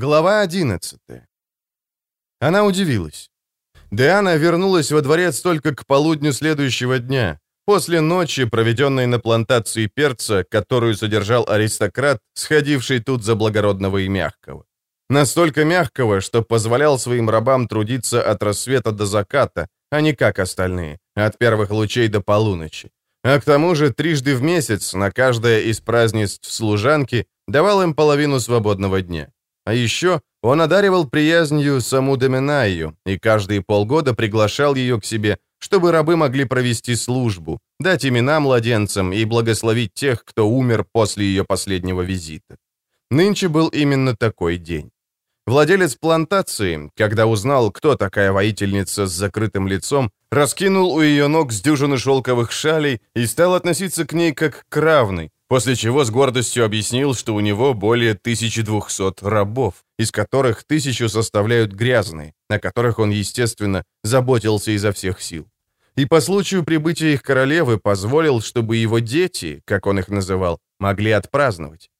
Глава 11 Она удивилась. Диана вернулась во дворец только к полудню следующего дня, после ночи, проведенной на плантации перца, которую содержал аристократ, сходивший тут за благородного и мягкого. Настолько мягкого, что позволял своим рабам трудиться от рассвета до заката, а не как остальные, от первых лучей до полуночи. А к тому же трижды в месяц на каждое из празднеств служанки давал им половину свободного дня. А еще он одаривал приязнью саму Доминаю и каждые полгода приглашал ее к себе, чтобы рабы могли провести службу, дать имена младенцам и благословить тех, кто умер после ее последнего визита. Нынче был именно такой день. Владелец плантации, когда узнал, кто такая воительница с закрытым лицом, раскинул у ее ног с дюжины шелковых шалей и стал относиться к ней как к равной, после чего с гордостью объяснил, что у него более 1200 рабов, из которых тысячу составляют грязные, о которых он, естественно, заботился изо всех сил. И по случаю прибытия их королевы позволил, чтобы его дети, как он их называл, могли отпраздновать.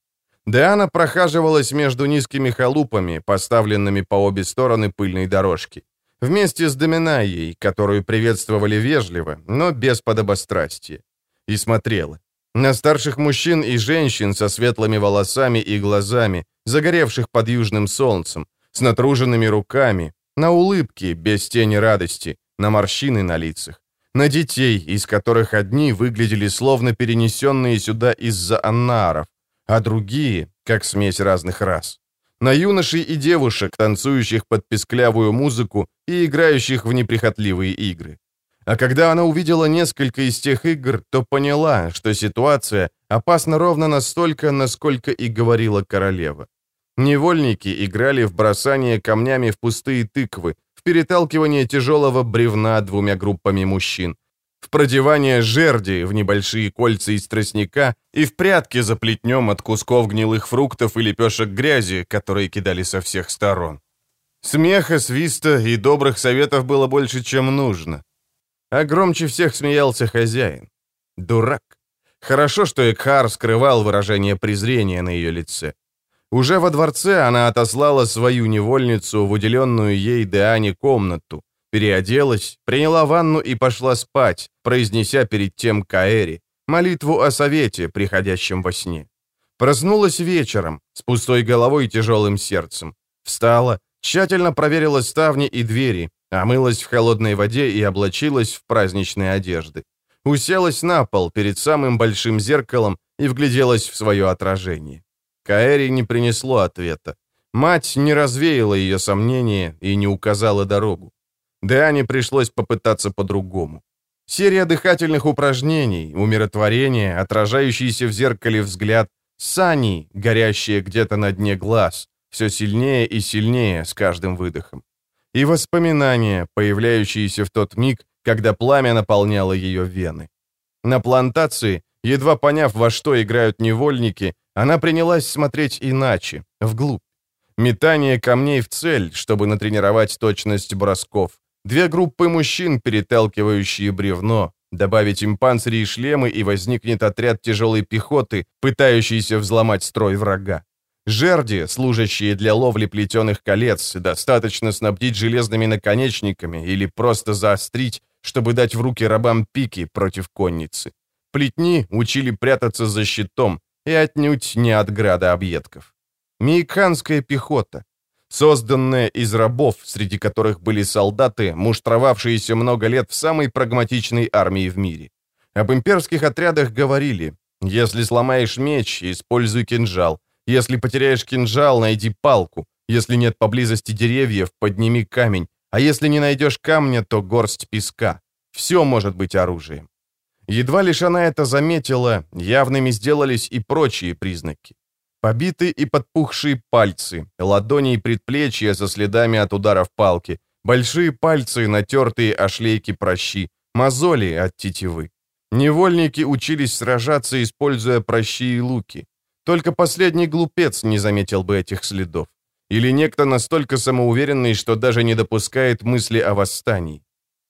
Диана прохаживалась между низкими халупами, поставленными по обе стороны пыльной дорожки, вместе с Доминаей, которую приветствовали вежливо, но без подобострастия, и смотрела. На старших мужчин и женщин со светлыми волосами и глазами, загоревших под южным солнцем, с натруженными руками, на улыбки без тени радости, на морщины на лицах, на детей, из которых одни выглядели словно перенесенные сюда из-за аннаров, а другие, как смесь разных рас. На юношей и девушек, танцующих под песклявую музыку и играющих в неприхотливые игры. А когда она увидела несколько из тех игр, то поняла, что ситуация опасна ровно настолько, насколько и говорила королева. Невольники играли в бросание камнями в пустые тыквы, в переталкивание тяжелого бревна двумя группами мужчин, в продевание жерди в небольшие кольца из тростника и в прятки за плетнем от кусков гнилых фруктов и лепешек грязи, которые кидали со всех сторон. Смеха, свиста и добрых советов было больше, чем нужно. А громче всех смеялся хозяин. Дурак. Хорошо, что Экхар скрывал выражение презрения на ее лице. Уже во дворце она отослала свою невольницу в уделенную ей Деане комнату, переоделась, приняла ванну и пошла спать, произнеся перед тем Каэри, молитву о совете, приходящем во сне. Проснулась вечером, с пустой головой и тяжелым сердцем. Встала, тщательно проверила ставни и двери, омылась в холодной воде и облачилась в праздничные одежды. Уселась на пол перед самым большим зеркалом и вгляделась в свое отражение. Каэри не принесло ответа. Мать не развеяла ее сомнения и не указала дорогу. Диане пришлось попытаться по-другому. Серия дыхательных упражнений, умиротворение, отражающийся в зеркале взгляд, сани, горящие где-то на дне глаз, все сильнее и сильнее с каждым выдохом и воспоминания, появляющиеся в тот миг, когда пламя наполняло ее вены. На плантации, едва поняв, во что играют невольники, она принялась смотреть иначе, вглубь. Метание камней в цель, чтобы натренировать точность бросков. Две группы мужчин, переталкивающие бревно. Добавить им панцири и шлемы, и возникнет отряд тяжелой пехоты, пытающийся взломать строй врага. Жерди, служащие для ловли плетеных колец, достаточно снабдить железными наконечниками или просто заострить, чтобы дать в руки рабам пики против конницы. Плетни учили прятаться за щитом и отнюдь не от града объедков. Мейканская пехота, созданная из рабов, среди которых были солдаты, муштровавшиеся много лет в самой прагматичной армии в мире. Об имперских отрядах говорили, если сломаешь меч, используй кинжал, если потеряешь кинжал, найди палку. Если нет поблизости деревьев, подними камень. А если не найдешь камня, то горсть песка. Все может быть оружием. Едва лишь она это заметила, явными сделались и прочие признаки. Побитые и подпухшие пальцы, ладони и предплечья со следами от ударов палки, большие пальцы, натертые о шлейки прощи, мозоли от тетивы. Невольники учились сражаться, используя прощи и луки. Только последний глупец не заметил бы этих следов. Или некто настолько самоуверенный, что даже не допускает мысли о восстании.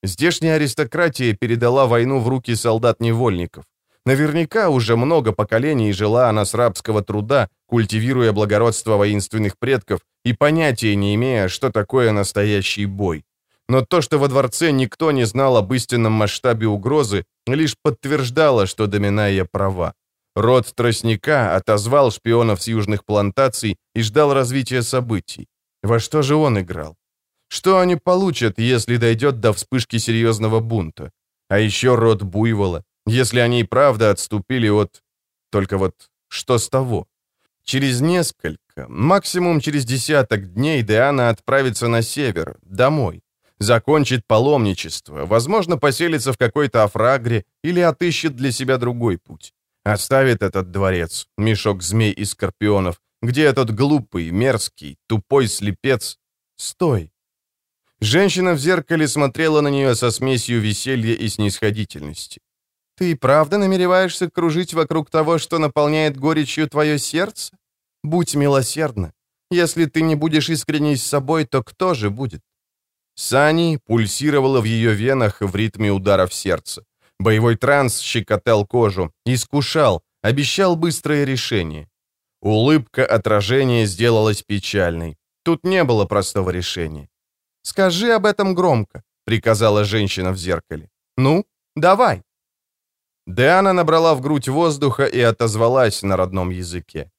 Здешняя аристократия передала войну в руки солдат-невольников. Наверняка уже много поколений жила она с рабского труда, культивируя благородство воинственных предков и понятия не имея, что такое настоящий бой. Но то, что во дворце никто не знал об истинном масштабе угрозы, лишь подтверждало, что Доминая права. Род Тростника отозвал шпионов с южных плантаций и ждал развития событий. Во что же он играл? Что они получат, если дойдет до вспышки серьезного бунта? А еще род Буйвола, если они и правда отступили от... Только вот что с того? Через несколько, максимум через десяток дней Диана отправится на север, домой закончит паломничество, возможно, поселится в какой-то афрагре или отыщет для себя другой путь. Оставит этот дворец, мешок змей и скорпионов, где этот глупый, мерзкий, тупой слепец... Стой! Женщина в зеркале смотрела на нее со смесью веселья и снисходительности. «Ты правда намереваешься кружить вокруг того, что наполняет горечью твое сердце? Будь милосердна. Если ты не будешь искренней с собой, то кто же будет? Сани пульсировало в ее венах в ритме ударов сердца. Боевой транс щекотал кожу, искушал, обещал быстрое решение. Улыбка отражения сделалась печальной. Тут не было простого решения. «Скажи об этом громко», — приказала женщина в зеркале. «Ну, давай». Диана набрала в грудь воздуха и отозвалась на родном языке.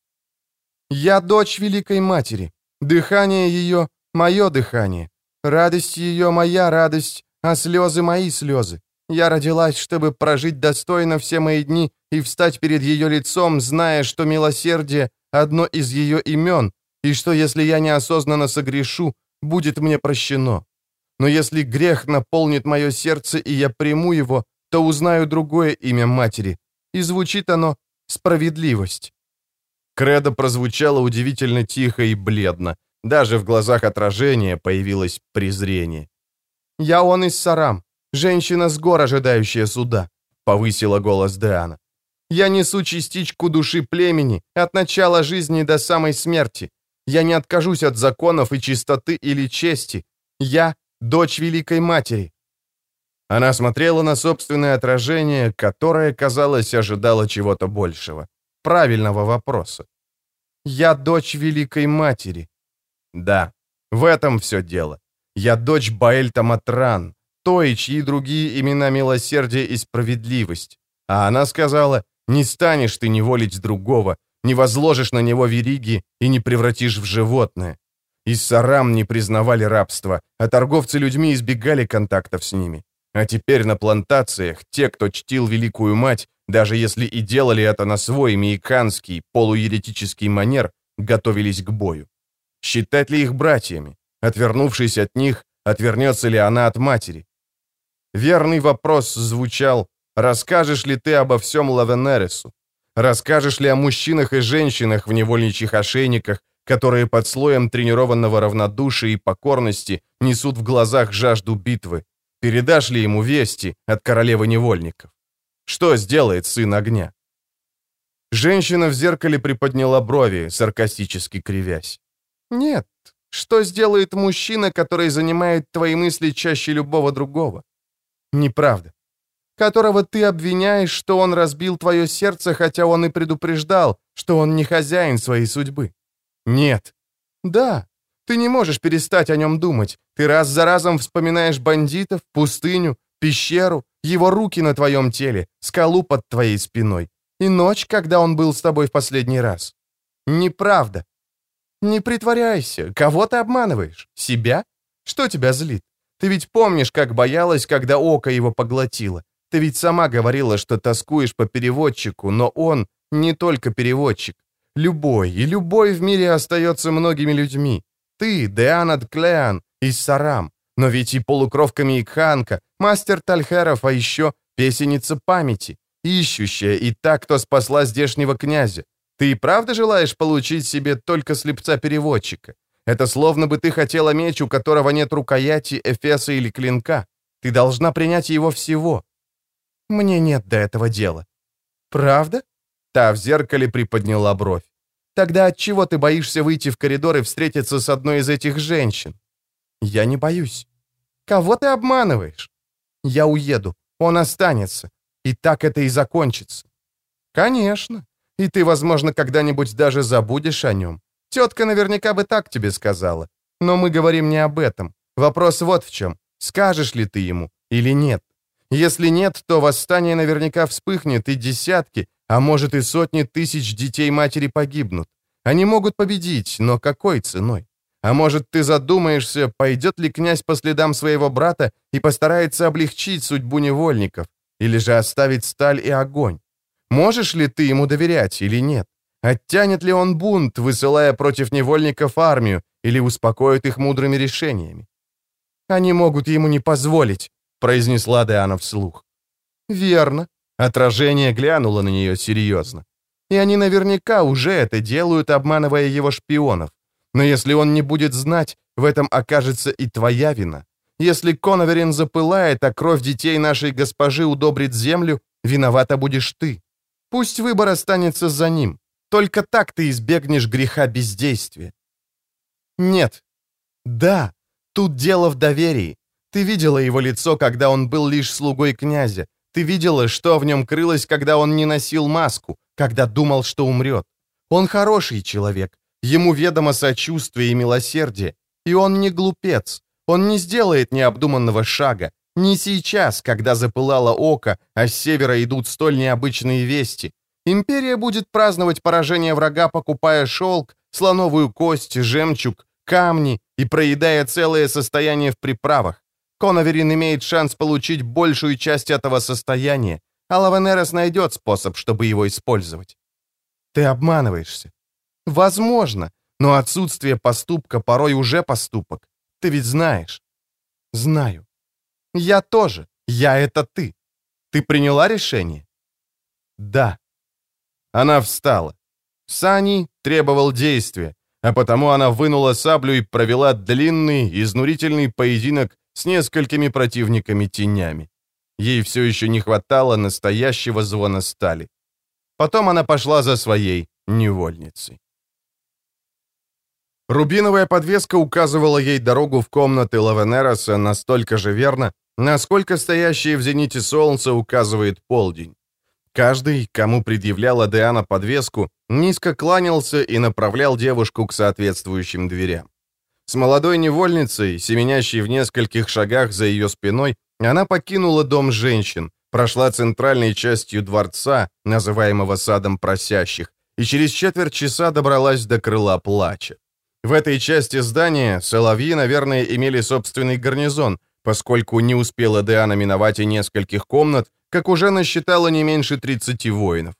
«Я дочь Великой Матери. Дыхание ее — мое дыхание. Радость ее моя радость, а слезы мои слезы. Я родилась, чтобы прожить достойно все мои дни и встать перед ее лицом, зная, что милосердие — одно из ее имен, и что если я неосознанно согрешу, будет мне прощено. Но если грех наполнит мое сердце, и я приму его, то узнаю другое имя матери, и звучит оно «справедливость». Кредо прозвучало удивительно тихо и бледно, даже в глазах отражения появилось презрение. «Я он из Сарам, женщина с гор, ожидающая суда», — повысила голос Диана. «Я несу частичку души племени от начала жизни до самой смерти. Я не откажусь от законов и чистоты или чести. Я — дочь Великой Матери». Она смотрела на собственное отражение, которое, казалось, ожидало чего-то большего. Правильного вопроса. «Я дочь Великой Матери», да, в этом все дело. Я дочь Баэльта Матран, той, чьи другие имена милосердие и справедливость. А она сказала, не станешь ты неволить другого, не возложишь на него вериги и не превратишь в животное. Из сарам не признавали рабство, а торговцы людьми избегали контактов с ними. А теперь на плантациях те, кто чтил Великую Мать, даже если и делали это на свой мейканский, полуеретический манер, готовились к бою. Считать ли их братьями? Отвернувшись от них, отвернется ли она от матери? Верный вопрос звучал «Расскажешь ли ты обо всем Лавенересу? Расскажешь ли о мужчинах и женщинах в невольничьих ошейниках, которые под слоем тренированного равнодушия и покорности несут в глазах жажду битвы? Передашь ли ему вести от королевы невольников? Что сделает сын огня? Женщина в зеркале приподняла брови, саркастически кривясь. Нет. Что сделает мужчина, который занимает твои мысли чаще любого другого? Неправда. Которого ты обвиняешь, что он разбил твое сердце, хотя он и предупреждал, что он не хозяин своей судьбы. Нет. Да. Ты не можешь перестать о нем думать. Ты раз за разом вспоминаешь бандитов, пустыню, пещеру, его руки на твоем теле, скалу под твоей спиной. И ночь, когда он был с тобой в последний раз. Неправда. «Не притворяйся. Кого ты обманываешь? Себя? Что тебя злит? Ты ведь помнишь, как боялась, когда око его поглотило. Ты ведь сама говорила, что тоскуешь по переводчику, но он не только переводчик. Любой, и любой в мире остается многими людьми. Ты, Деанад Клеан, из Сарам, но ведь и полукровка Мейкханка, мастер Тальхеров, а еще песенница памяти, ищущая и та, кто спасла здешнего князя. Ты и правда желаешь получить себе только слепца-переводчика? Это словно бы ты хотела меч, у которого нет рукояти, эфеса или клинка. Ты должна принять его всего. Мне нет до этого дела. Правда? Та в зеркале приподняла бровь. Тогда от чего ты боишься выйти в коридор и встретиться с одной из этих женщин? Я не боюсь. Кого ты обманываешь? Я уеду. Он останется. И так это и закончится. Конечно. И ты, возможно, когда-нибудь даже забудешь о нем. Тетка наверняка бы так тебе сказала. Но мы говорим не об этом. Вопрос вот в чем. Скажешь ли ты ему или нет? Если нет, то восстание наверняка вспыхнет, и десятки, а может и сотни тысяч детей матери погибнут. Они могут победить, но какой ценой? А может, ты задумаешься, пойдет ли князь по следам своего брата и постарается облегчить судьбу невольников, или же оставить сталь и огонь? Можешь ли ты ему доверять или нет? Оттянет ли он бунт, высылая против невольников армию, или успокоит их мудрыми решениями? Они могут ему не позволить, произнесла Диана вслух. Верно. Отражение глянуло на нее серьезно. И они наверняка уже это делают, обманывая его шпионов. Но если он не будет знать, в этом окажется и твоя вина. Если Коноверин запылает, а кровь детей нашей госпожи удобрит землю, виновата будешь ты. Пусть выбор останется за ним. Только так ты избегнешь греха бездействия. Нет. Да, тут дело в доверии. Ты видела его лицо, когда он был лишь слугой князя. Ты видела, что в нем крылось, когда он не носил маску, когда думал, что умрет. Он хороший человек, ему ведомо сочувствие и милосердие, и он не глупец, он не сделает необдуманного шага, не сейчас, когда запылало око, а с севера идут столь необычные вести. Империя будет праздновать поражение врага, покупая шелк, слоновую кость, жемчуг, камни и проедая целое состояние в приправах. Коноверин имеет шанс получить большую часть этого состояния, а Лавенерос найдет способ, чтобы его использовать. Ты обманываешься. Возможно, но отсутствие поступка порой уже поступок. Ты ведь знаешь. Знаю. Я тоже. Я — это ты. Ты приняла решение? Да. Она встала. Сани требовал действия, а потому она вынула саблю и провела длинный, изнурительный поединок с несколькими противниками-тенями. Ей все еще не хватало настоящего звона стали. Потом она пошла за своей невольницей. Рубиновая подвеска указывала ей дорогу в комнаты Лавенероса настолько же верно, насколько стоящее в зените солнце указывает полдень. Каждый, кому предъявляла Диана подвеску, низко кланялся и направлял девушку к соответствующим дверям. С молодой невольницей, семенящей в нескольких шагах за ее спиной, она покинула дом женщин, прошла центральной частью дворца, называемого садом просящих, и через четверть часа добралась до крыла плача. В этой части здания соловьи, наверное, имели собственный гарнизон, поскольку не успела Диана миновать и нескольких комнат, как уже насчитала не меньше 30 воинов.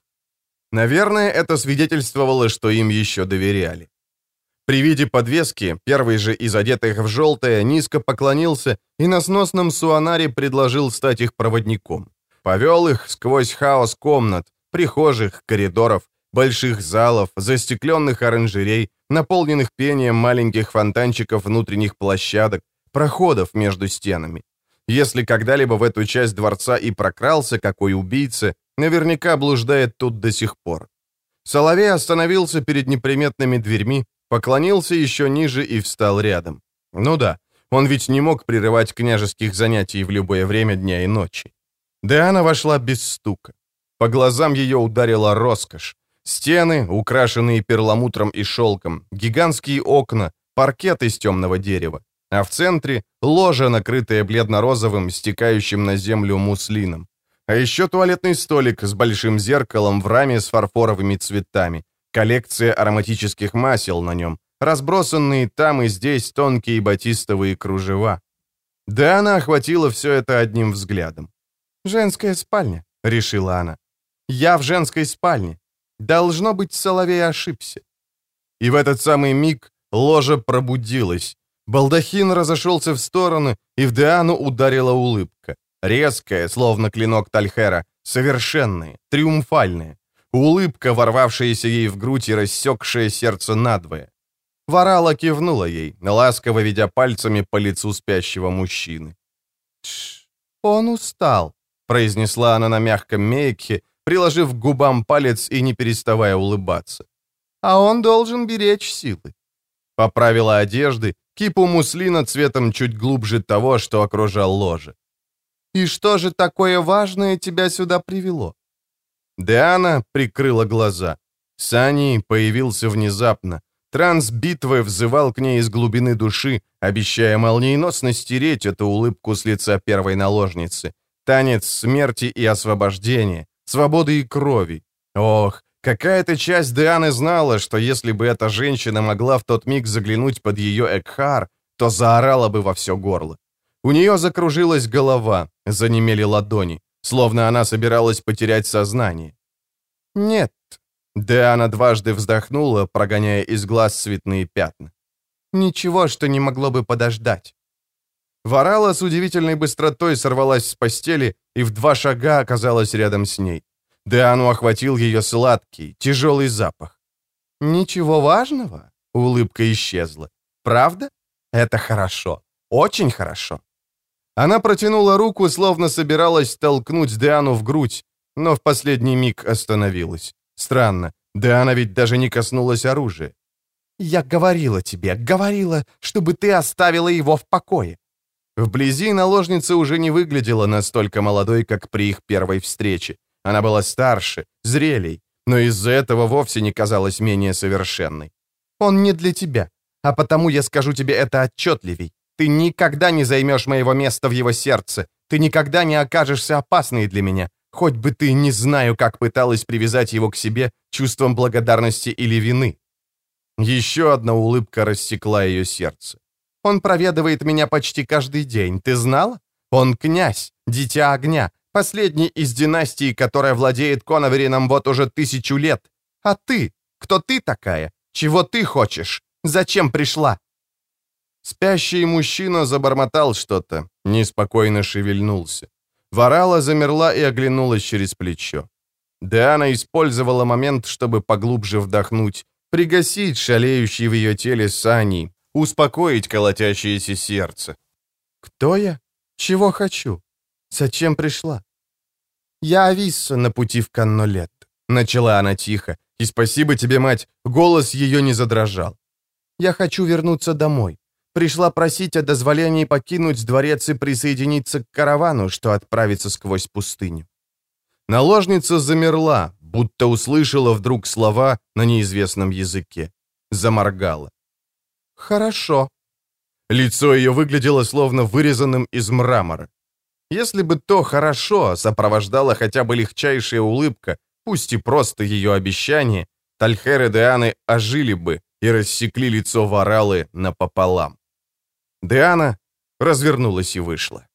Наверное, это свидетельствовало, что им еще доверяли. При виде подвески, первый же из одетых в желтое, низко поклонился и на сносном суанаре предложил стать их проводником. Повел их сквозь хаос комнат, прихожих, коридоров, больших залов, застекленных оранжерей, наполненных пением маленьких фонтанчиков внутренних площадок, проходов между стенами. Если когда-либо в эту часть дворца и прокрался какой убийца, наверняка блуждает тут до сих пор. Соловей остановился перед неприметными дверьми, поклонился еще ниже и встал рядом. Ну да, он ведь не мог прерывать княжеских занятий в любое время дня и ночи. Диана вошла без стука. По глазам ее ударила роскошь. Стены, украшенные перламутром и шелком, гигантские окна, паркет из темного дерева, а в центре — ложа, накрытая бледно-розовым, стекающим на землю муслином. А еще туалетный столик с большим зеркалом в раме с фарфоровыми цветами, коллекция ароматических масел на нем, разбросанные там и здесь тонкие батистовые кружева. Да она охватила все это одним взглядом. «Женская спальня», — решила она. «Я в женской спальне. Должно быть, Соловей ошибся». И в этот самый миг ложа пробудилась. Балдахин разошелся в стороны, и в Диану ударила улыбка. Резкая, словно клинок Тальхера, совершенная, триумфальная. Улыбка, ворвавшаяся ей в грудь и рассекшая сердце надвое. Варала кивнула ей, ласково ведя пальцами по лицу спящего мужчины. «Тш, он устал», — произнесла она на мягком мейке, приложив к губам палец и не переставая улыбаться. «А он должен беречь силы». Поправила одежды, кипу муслина цветом чуть глубже того, что окружал ложе. «И что же такое важное тебя сюда привело?» Диана прикрыла глаза. Сани появился внезапно. Транс битвы взывал к ней из глубины души, обещая молниеносно стереть эту улыбку с лица первой наложницы. Танец смерти и освобождения, свободы и крови. Ох, какая-то часть Дианы знала, что если бы эта женщина могла в тот миг заглянуть под ее Экхар, то заорала бы во все горло. У нее закружилась голова, занемели ладони, словно она собиралась потерять сознание. «Нет», — Диана дважды вздохнула, прогоняя из глаз цветные пятна. «Ничего, что не могло бы подождать». Варала с удивительной быстротой сорвалась с постели и в два шага оказалась рядом с ней. Диану охватил ее сладкий, тяжелый запах. «Ничего важного?» — улыбка исчезла. «Правда? Это хорошо. Очень хорошо». Она протянула руку, словно собиралась толкнуть Диану в грудь, но в последний миг остановилась. Странно, Диана ведь даже не коснулась оружия. «Я говорила тебе, говорила, чтобы ты оставила его в покое». Вблизи наложница уже не выглядела настолько молодой, как при их первой встрече. Она была старше, зрелей, но из-за этого вовсе не казалась менее совершенной. «Он не для тебя, а потому я скажу тебе это отчетливей. Ты никогда не займешь моего места в его сердце. Ты никогда не окажешься опасной для меня. Хоть бы ты, не знаю, как пыталась привязать его к себе чувством благодарности или вины. Еще одна улыбка рассекла ее сердце. Он проведывает меня почти каждый день, ты знала? Он князь, дитя огня, последний из династии, которая владеет Коноверином вот уже тысячу лет. А ты? Кто ты такая? Чего ты хочешь? Зачем пришла?» Спящий мужчина забормотал что-то, неспокойно шевельнулся. Варала замерла и оглянулась через плечо. Диана использовала момент, чтобы поглубже вдохнуть, пригасить шалеющий в ее теле сани, успокоить колотящееся сердце. «Кто я? Чего хочу? Зачем пришла?» «Я Ависса на пути в Каннолет», — начала она тихо, и спасибо тебе, мать, голос ее не задрожал. «Я хочу вернуться домой пришла просить о дозволении покинуть дворец и присоединиться к каравану, что отправится сквозь пустыню. Наложница замерла, будто услышала вдруг слова на неизвестном языке. Заморгала. «Хорошо». Лицо ее выглядело словно вырезанным из мрамора. Если бы то «хорошо» сопровождала хотя бы легчайшая улыбка, пусть и просто ее обещание, Тальхер и Дианы ожили бы и рассекли лицо Варалы напополам. Диана развернулась и вышла.